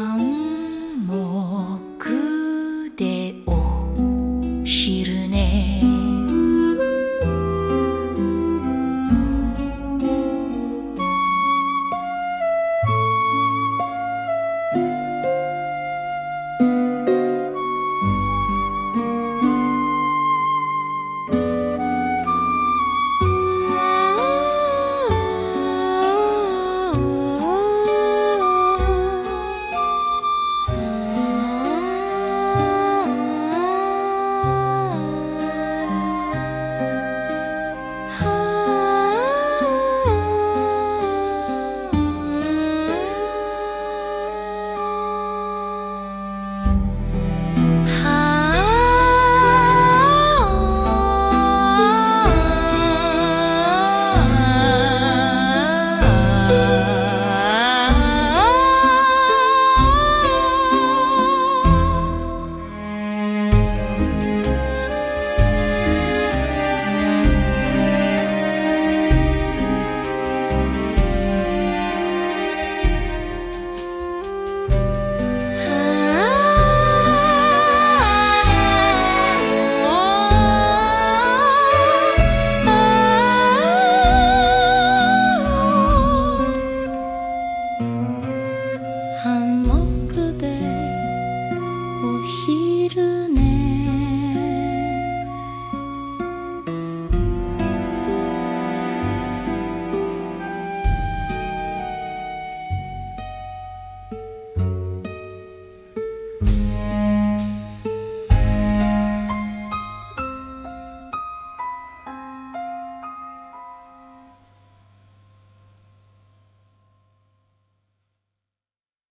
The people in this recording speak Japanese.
嗯。ハンモックでお昼寝